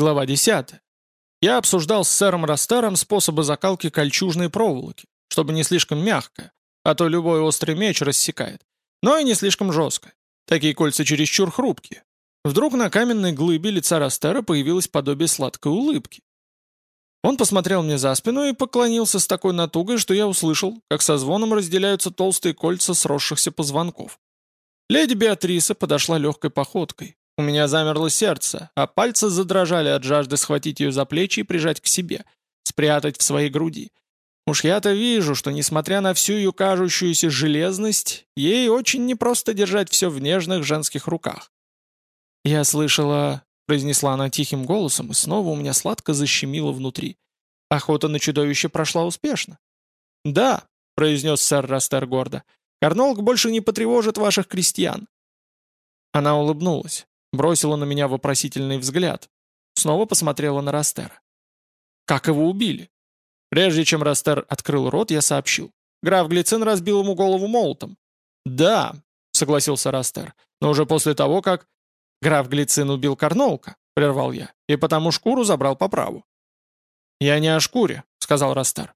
Глава 10. Я обсуждал с сэром Растером способы закалки кольчужной проволоки, чтобы не слишком мягко, а то любой острый меч рассекает, но и не слишком жестко. Такие кольца чересчур хрупкие. Вдруг на каменной глыбе лица Растера появилось подобие сладкой улыбки. Он посмотрел мне за спину и поклонился с такой натугой, что я услышал, как со звоном разделяются толстые кольца сросшихся позвонков. Леди Беатриса подошла легкой походкой, у меня замерло сердце, а пальцы задрожали от жажды схватить ее за плечи и прижать к себе, спрятать в своей груди. Уж я-то вижу, что, несмотря на всю ее кажущуюся железность, ей очень непросто держать все в нежных женских руках. «Я слышала...» — произнесла она тихим голосом, и снова у меня сладко защемило внутри. «Охота на чудовище прошла успешно». «Да», — произнес сэр Растер гордо, — «Карнолк больше не потревожит ваших крестьян». Она улыбнулась бросила на меня вопросительный взгляд. Снова посмотрела на Растера. «Как его убили?» Прежде чем Растер открыл рот, я сообщил. Граф Глицин разбил ему голову молотом. «Да», — согласился Растер, «но уже после того, как...» «Граф Глицин убил Карнолка», — прервал я, «и потому шкуру забрал по праву». «Я не о шкуре», — сказал Растер.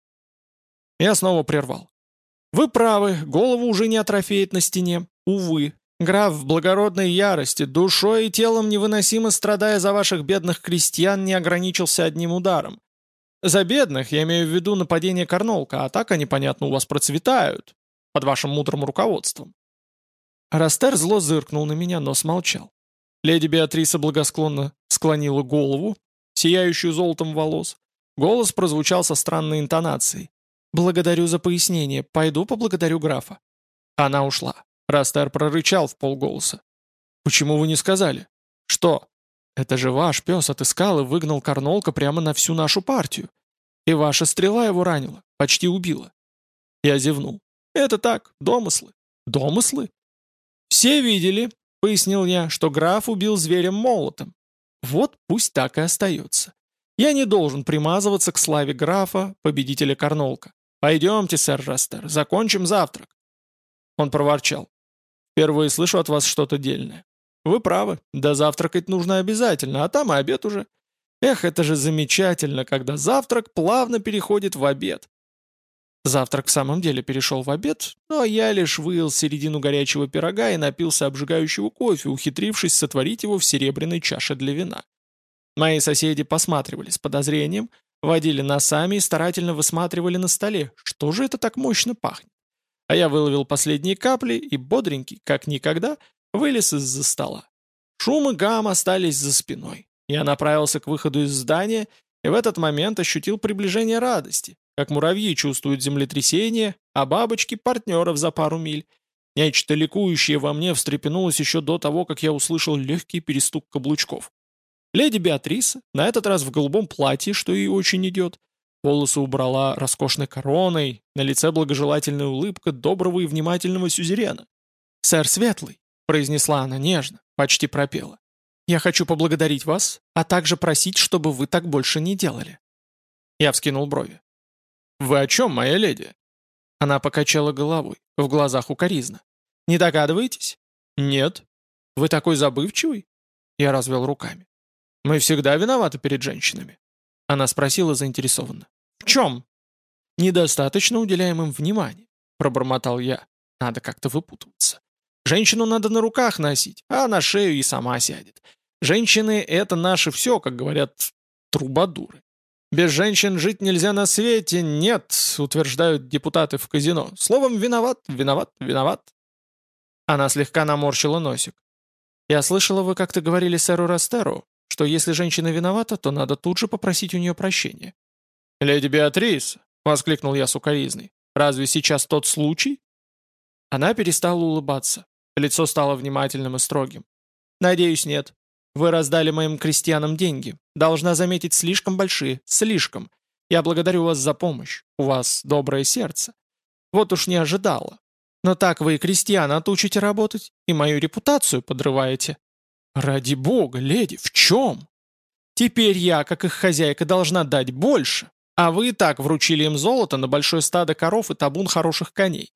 Я снова прервал. «Вы правы, голову уже не атрофеет на стене. Увы, Граф в благородной ярости, душой и телом невыносимо страдая за ваших бедных крестьян, не ограничился одним ударом. За бедных я имею в виду нападение Карнолка, а так они, понятно, у вас процветают, под вашим мудрым руководством. Растер зло зыркнул на меня, но смолчал. Леди Беатриса благосклонно склонила голову, сияющую золотом волос. Голос прозвучал со странной интонацией. «Благодарю за пояснение. Пойду поблагодарю графа». Она ушла. Растер прорычал в полголоса. «Почему вы не сказали?» «Что?» «Это же ваш пес отыскал и выгнал Карнолка прямо на всю нашу партию. И ваша стрела его ранила, почти убила». Я зевнул. «Это так, домыслы». «Домыслы?» «Все видели», — пояснил я, что граф убил зверем молотом. Вот пусть так и остается. Я не должен примазываться к славе графа, победителя Карнолка. Пойдемте, сэр Растер, закончим завтрак. Он проворчал. Впервые слышу от вас что-то дельное. Вы правы, да завтракать нужно обязательно, а там и обед уже. Эх, это же замечательно, когда завтрак плавно переходит в обед. Завтрак в самом деле перешел в обед, но я лишь выел середину горячего пирога и напился обжигающего кофе, ухитрившись сотворить его в серебряной чаше для вина. Мои соседи посматривали с подозрением, водили носами и старательно высматривали на столе, что же это так мощно пахнет. А я выловил последние капли и, бодренький, как никогда, вылез из-за стола. Шум и гам остались за спиной. Я направился к выходу из здания и в этот момент ощутил приближение радости, как муравьи чувствуют землетрясение, а бабочки — партнеров за пару миль. Нечто ликующее во мне встрепенулось еще до того, как я услышал легкий перестук каблучков. Леди Беатриса, на этот раз в голубом платье, что ей очень идет, Волосы убрала роскошной короной, на лице благожелательная улыбка доброго и внимательного сюзерена. «Сэр Светлый», — произнесла она нежно, почти пропела, «я хочу поблагодарить вас, а также просить, чтобы вы так больше не делали». Я вскинул брови. «Вы о чем, моя леди?» Она покачала головой, в глазах укоризна. «Не догадываетесь?» «Нет». «Вы такой забывчивый?» Я развел руками. «Мы всегда виноваты перед женщинами». Она спросила заинтересованно. «В чем?» «Недостаточно уделяем им внимания», — пробормотал я. «Надо как-то выпутываться. Женщину надо на руках носить, а на шею и сама сядет. Женщины — это наше все, как говорят трубадуры. Без женщин жить нельзя на свете, нет, утверждают депутаты в казино. Словом, виноват, виноват, виноват. Она слегка наморщила носик. «Я слышала, вы как-то говорили сэру Растеру, что если женщина виновата, то надо тут же попросить у нее прощения. «Леди Беатрис!» — воскликнул я сукоризный. «Разве сейчас тот случай?» Она перестала улыбаться. Лицо стало внимательным и строгим. «Надеюсь, нет. Вы раздали моим крестьянам деньги. Должна заметить, слишком большие. Слишком. Я благодарю вас за помощь. У вас доброе сердце. Вот уж не ожидала. Но так вы и крестьян отучите работать, и мою репутацию подрываете». «Ради бога, леди, в чем?» «Теперь я, как их хозяйка, должна дать больше, а вы и так вручили им золото на большое стадо коров и табун хороших коней».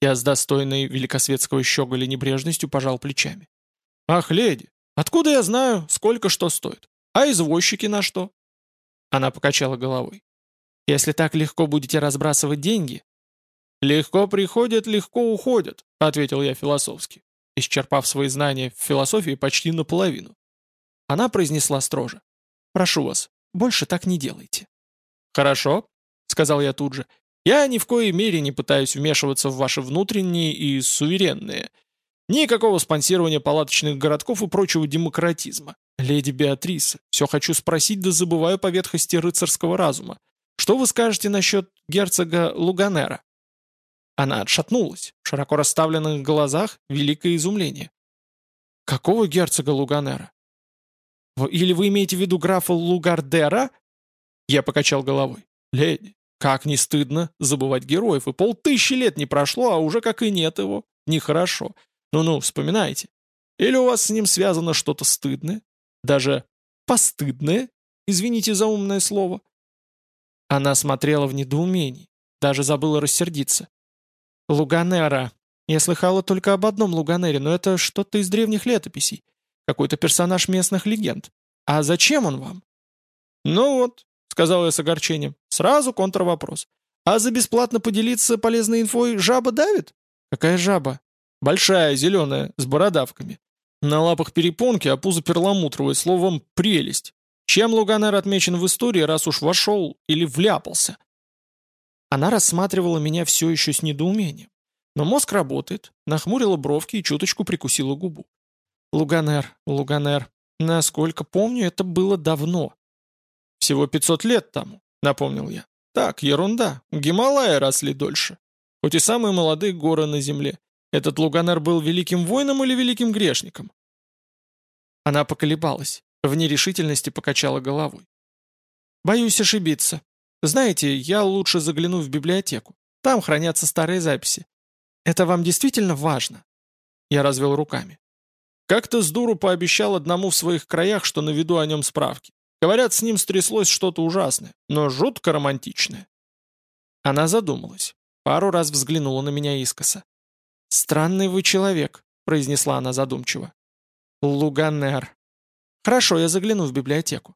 Я с достойной великосветского щеголя небрежностью пожал плечами. «Ах, леди, откуда я знаю, сколько что стоит? А извозчики на что?» Она покачала головой. «Если так легко будете разбрасывать деньги...» «Легко приходят, легко уходят», — ответил я философски, исчерпав свои знания в философии почти наполовину. Она произнесла строже. «Прошу вас, больше так не делайте». «Хорошо», — сказал я тут же. «Я ни в коей мере не пытаюсь вмешиваться в ваши внутренние и суверенные. Никакого спонсирования палаточных городков и прочего демократизма. Леди Беатриса, все хочу спросить, да забываю по ветхости рыцарского разума. Что вы скажете насчет герцога Луганера?» Она отшатнулась. В широко расставленных глазах великое изумление. «Какого герцога Луганера?» «Или вы имеете в виду графа Лугардера?» Я покачал головой. «Леди, как не стыдно забывать героев, и полтысячи лет не прошло, а уже как и нет его. Нехорошо. Ну-ну, вспоминайте. Или у вас с ним связано что-то стыдное? Даже постыдное? Извините за умное слово». Она смотрела в недоумении, даже забыла рассердиться. «Луганера. Я слыхала только об одном Луганере, но это что-то из древних летописей. Какой-то персонаж местных легенд. А зачем он вам?» «Ну вот, — сказал я с огорчением. «Сразу контрвопрос. А за бесплатно поделиться полезной инфой жаба давит?» «Какая жаба?» «Большая, зеленая, с бородавками. На лапах перепонки, а пузо перламутровое, словом, прелесть. Чем Луганер отмечен в истории, раз уж вошел или вляпался?» Она рассматривала меня все еще с недоумением. Но мозг работает, нахмурила бровки и чуточку прикусила губу. «Луганер, Луганер. Насколько помню, это было давно. Всего 500 лет тому, напомнил я. Так, ерунда. Гималаи росли дольше. Хоть и самые молодые горы на земле. Этот Луганер был великим воином или великим грешником? Она поколебалась, в нерешительности покачала головой. «Боюсь ошибиться. Знаете, я лучше загляну в библиотеку. Там хранятся старые записи. Это вам действительно важно?» Я развел руками. Как-то с дуру пообещал одному в своих краях, что наведу о нем справки. Говорят, с ним стряслось что-то ужасное, но жутко романтичное. Она задумалась. Пару раз взглянула на меня искоса. «Странный вы человек», — произнесла она задумчиво. «Луганер. Хорошо, я загляну в библиотеку».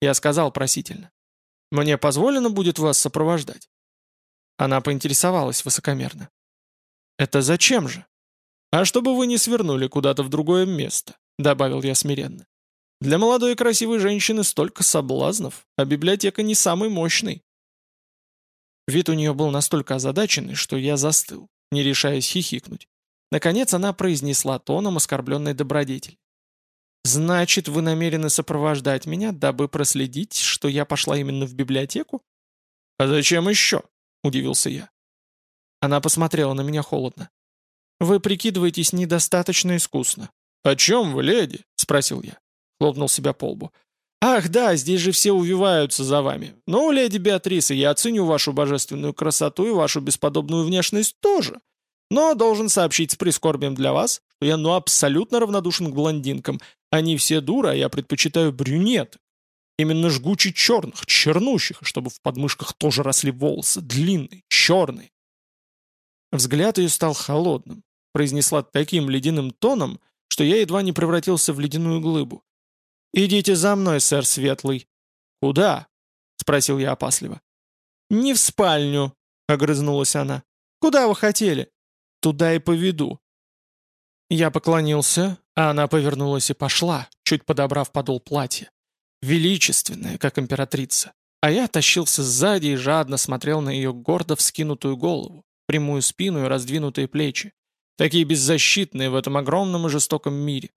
Я сказал просительно. «Мне позволено будет вас сопровождать?» Она поинтересовалась высокомерно. «Это зачем же?» «А чтобы вы не свернули куда-то в другое место», — добавил я смиренно. Для молодой и красивой женщины столько соблазнов, а библиотека не самый мощный. Вид у нее был настолько озадаченный, что я застыл, не решаясь хихикнуть. Наконец она произнесла тоном оскорбленной добродетель. «Значит, вы намерены сопровождать меня, дабы проследить, что я пошла именно в библиотеку?» «А зачем еще?» — удивился я. Она посмотрела на меня холодно. «Вы прикидываетесь недостаточно искусно». «О чем вы, леди?» — спросил я хлопнул себя по лбу. «Ах да, здесь же все увиваются за вами. Ну, леди Беатриса, я оценю вашу божественную красоту и вашу бесподобную внешность тоже. Но должен сообщить с прискорбием для вас, что я ну абсолютно равнодушен к блондинкам. Они все дуры, а я предпочитаю брюнет. Именно жгучий черных, чернущих, чтобы в подмышках тоже росли волосы, длинные, черные. Взгляд ее стал холодным, произнесла таким ледяным тоном, что я едва не превратился в ледяную глыбу. «Идите за мной, сэр Светлый». «Куда?» — спросил я опасливо. «Не в спальню», — огрызнулась она. «Куда вы хотели?» «Туда и поведу». Я поклонился, а она повернулась и пошла, чуть подобрав подол платья. Величественная, как императрица. А я тащился сзади и жадно смотрел на ее гордо вскинутую голову, прямую спину и раздвинутые плечи. Такие беззащитные в этом огромном и жестоком мире.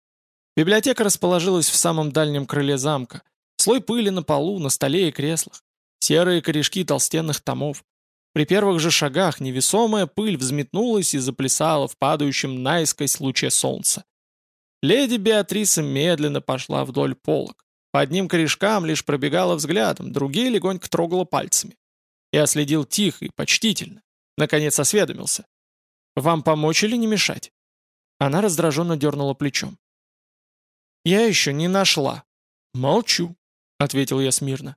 Библиотека расположилась в самом дальнем крыле замка. Слой пыли на полу, на столе и креслах. Серые корешки толстенных томов. При первых же шагах невесомая пыль взметнулась и заплясала в падающем наискось луче солнца. Леди Беатриса медленно пошла вдоль полок. По одним корешкам лишь пробегала взглядом, другие легонько трогала пальцами. Я следил тихо и почтительно. Наконец осведомился. «Вам помочь или не мешать?» Она раздраженно дернула плечом. «Я еще не нашла». «Молчу», — ответил я смирно.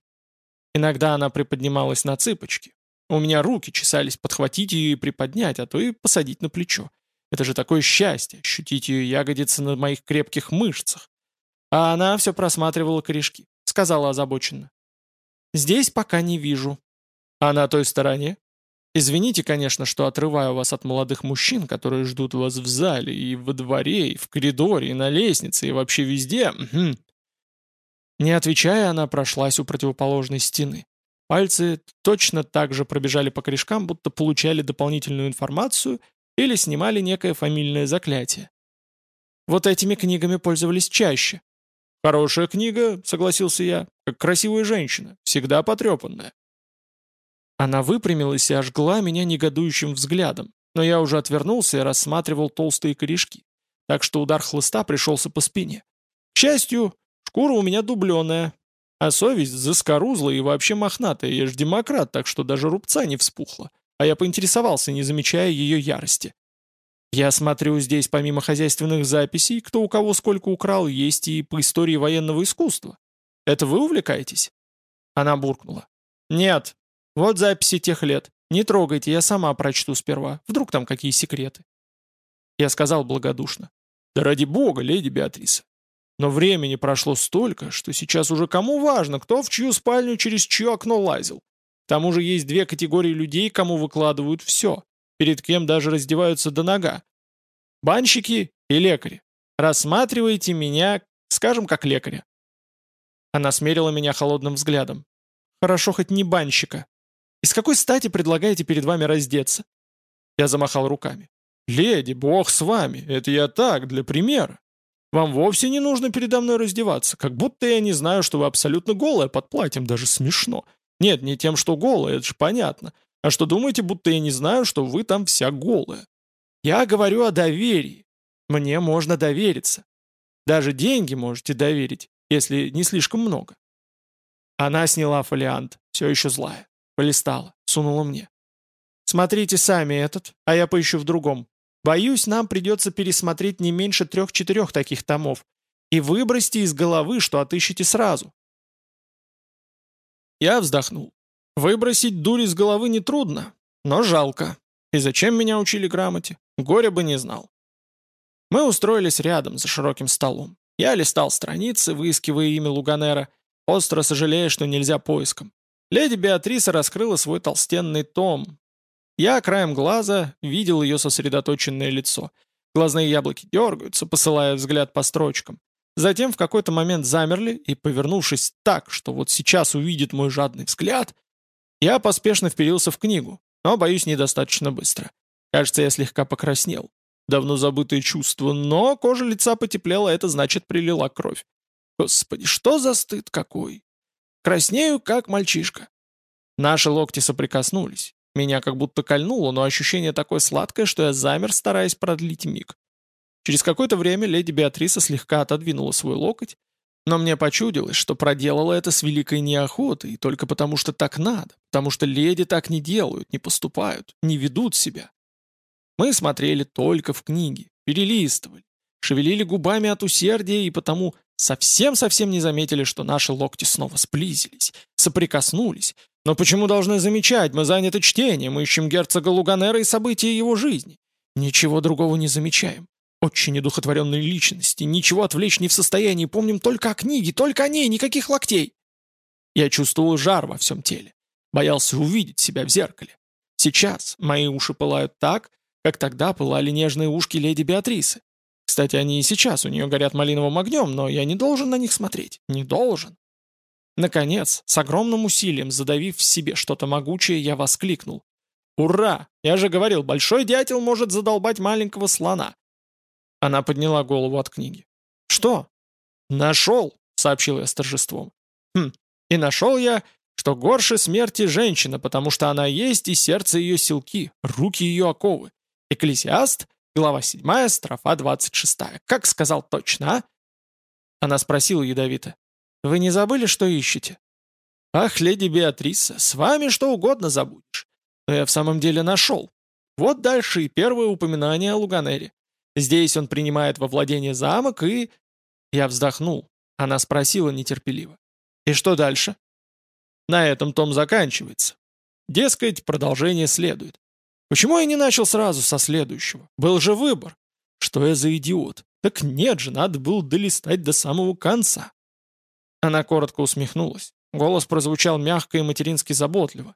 Иногда она приподнималась на цыпочки. У меня руки чесались подхватить ее и приподнять, а то и посадить на плечо. Это же такое счастье, ощутить ее ягодицы на моих крепких мышцах. А она все просматривала корешки. Сказала озабоченно. «Здесь пока не вижу». «А на той стороне?» «Извините, конечно, что отрываю вас от молодых мужчин, которые ждут вас в зале, и во дворе, и в коридоре, и на лестнице, и вообще везде». Не отвечая, она прошлась у противоположной стены. Пальцы точно так же пробежали по корешкам, будто получали дополнительную информацию или снимали некое фамильное заклятие. Вот этими книгами пользовались чаще. «Хорошая книга», — согласился я, — «как красивая женщина, всегда потрепанная». Она выпрямилась и ожгла меня негодующим взглядом, но я уже отвернулся и рассматривал толстые корешки, так что удар хлыста пришелся по спине. К счастью, шкура у меня дубленая, а совесть заскорузла и вообще мохнатая, я же демократ, так что даже рубца не вспухла, а я поинтересовался, не замечая ее ярости. Я смотрю, здесь помимо хозяйственных записей, кто у кого сколько украл, есть и по истории военного искусства. Это вы увлекаетесь?» Она буркнула. «Нет. Вот записи тех лет. Не трогайте, я сама прочту сперва. Вдруг там какие секреты?» Я сказал благодушно. «Да ради бога, леди Беатриса. Но времени прошло столько, что сейчас уже кому важно, кто в чью спальню через чье окно лазил. К тому же есть две категории людей, кому выкладывают все перед кем даже раздеваются до нога. Банщики и лекари. Рассматривайте меня, скажем, как лекаря. Она смерила меня холодным взглядом. Хорошо хоть не банщика. Из какой стати предлагаете перед вами раздеться? Я замахал руками. «Леди, бог с вами, это я так, для примера. Вам вовсе не нужно передо мной раздеваться, как будто я не знаю, что вы абсолютно голая под платьем, даже смешно. Нет, не тем, что голая, это же понятно. А что думаете, будто я не знаю, что вы там вся голая? Я говорю о доверии. Мне можно довериться. Даже деньги можете доверить, если не слишком много. Она сняла фолиант, все еще злая. Полистала, сунула мне. Смотрите сами этот, а я поищу в другом. Боюсь, нам придется пересмотреть не меньше трех-четырех таких томов. И выбросьте из головы, что отыщете сразу. Я вздохнул. Выбросить дурь из головы нетрудно, но жалко. И зачем меня учили грамоте? Горя бы не знал. Мы устроились рядом, за широким столом. Я листал страницы, выискивая имя Луганера, остро сожалея, что нельзя поиском. Леди Беатриса раскрыла свой толстенный том. Я краем глаза видел ее сосредоточенное лицо. Глазные яблоки дергаются, посылая взгляд по строчкам. Затем в какой-то момент замерли и, повернувшись так, что вот сейчас увидит мой жадный взгляд, я поспешно вперился в книгу, но, боюсь, недостаточно быстро. Кажется, я слегка покраснел. Давно забытое чувство, но кожа лица потеплела, это значит прилила кровь. Господи, что за стыд какой! Краснею, как мальчишка. Наши локти соприкоснулись. Меня как будто кольнуло, но ощущение такое сладкое, что я замер, стараясь продлить миг. Через какое-то время леди Беатриса слегка отодвинула свой локоть но мне почудилось, что проделала это с великой неохотой, только потому что так надо, потому что леди так не делают, не поступают, не ведут себя. Мы смотрели только в книги, перелистывали, шевелили губами от усердия и потому совсем-совсем не заметили, что наши локти снова сблизились, соприкоснулись. Но почему должны замечать? Мы заняты чтением, мы ищем герцога Луганера и события его жизни. Ничего другого не замечаем. Очень недухотворенные личности, ничего отвлечь не в состоянии, помним только о книге, только о ней, никаких локтей. Я чувствовал жар во всем теле, боялся увидеть себя в зеркале. Сейчас мои уши пылают так, как тогда пылали нежные ушки леди Беатрисы. Кстати, они и сейчас у нее горят малиновым огнем, но я не должен на них смотреть. Не должен. Наконец, с огромным усилием задавив в себе что-то могучее, я воскликнул. «Ура! Я же говорил, большой дятел может задолбать маленького слона. Она подняла голову от книги. «Что?» «Нашел», — сообщил я с торжеством. «Хм, и нашел я, что горше смерти женщина, потому что она есть и сердце ее силки, руки ее оковы. Экклесиаст, глава 7, строфа 26. Как сказал точно, а?» Она спросила ядовито. «Вы не забыли, что ищете?» «Ах, леди Беатриса, с вами что угодно забудешь. Но я в самом деле нашел. Вот дальше и первое упоминание о Луганере. Здесь он принимает во владение замок и...» Я вздохнул. Она спросила нетерпеливо. «И что дальше?» На этом том заканчивается. Дескать, продолжение следует. Почему я не начал сразу со следующего? Был же выбор. Что я за идиот? Так нет же, надо было долистать до самого конца. Она коротко усмехнулась. Голос прозвучал мягко и матерински заботливо.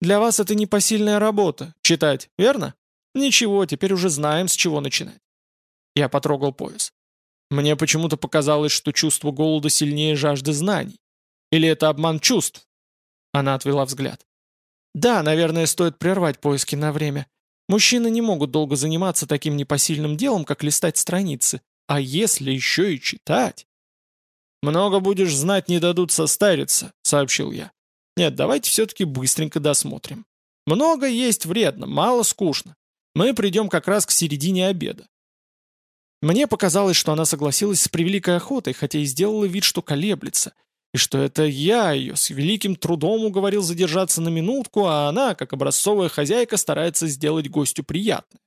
«Для вас это непосильная работа — читать, верно? Ничего, теперь уже знаем, с чего начинать». Я потрогал пояс. Мне почему-то показалось, что чувство голода сильнее жажды знаний. Или это обман чувств? Она отвела взгляд. Да, наверное, стоит прервать поиски на время. Мужчины не могут долго заниматься таким непосильным делом, как листать страницы. А если еще и читать? «Много будешь знать, не дадут состариться», — сообщил я. «Нет, давайте все-таки быстренько досмотрим. Много есть вредно, мало скучно. Мы придем как раз к середине обеда. Мне показалось, что она согласилась с превеликой охотой, хотя и сделала вид, что колеблется, и что это я ее с великим трудом уговорил задержаться на минутку, а она, как образцовая хозяйка, старается сделать гостю приятно.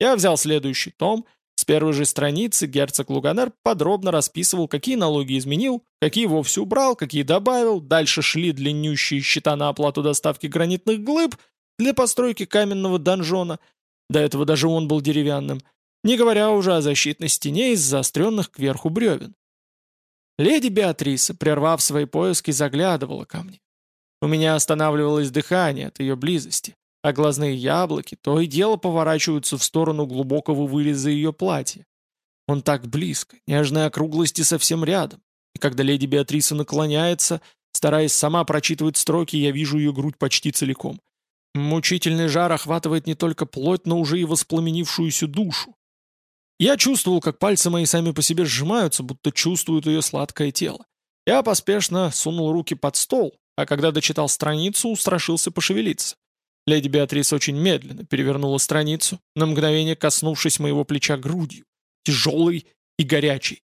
Я взял следующий том, с первой же страницы герцог Луганер подробно расписывал, какие налоги изменил, какие вовсе убрал, какие добавил, дальше шли длиннющие счета на оплату доставки гранитных глыб для постройки каменного донжона, до этого даже он был деревянным, не говоря уже о защитной стене из заостренных кверху бревен. Леди Беатриса, прервав свои поиски, заглядывала ко мне. У меня останавливалось дыхание от ее близости, а глазные яблоки то и дело поворачиваются в сторону глубокого выреза ее платья. Он так близко, нежные округлости совсем рядом. И когда леди Беатриса наклоняется, стараясь сама прочитывать строки, я вижу ее грудь почти целиком. Мучительный жар охватывает не только плоть, но уже и воспламенившуюся душу. Я чувствовал, как пальцы мои сами по себе сжимаются, будто чувствуют ее сладкое тело. Я поспешно сунул руки под стол, а когда дочитал страницу, устрашился пошевелиться. Леди Беатрис очень медленно перевернула страницу, на мгновение коснувшись моего плеча грудью, тяжелой и горячей.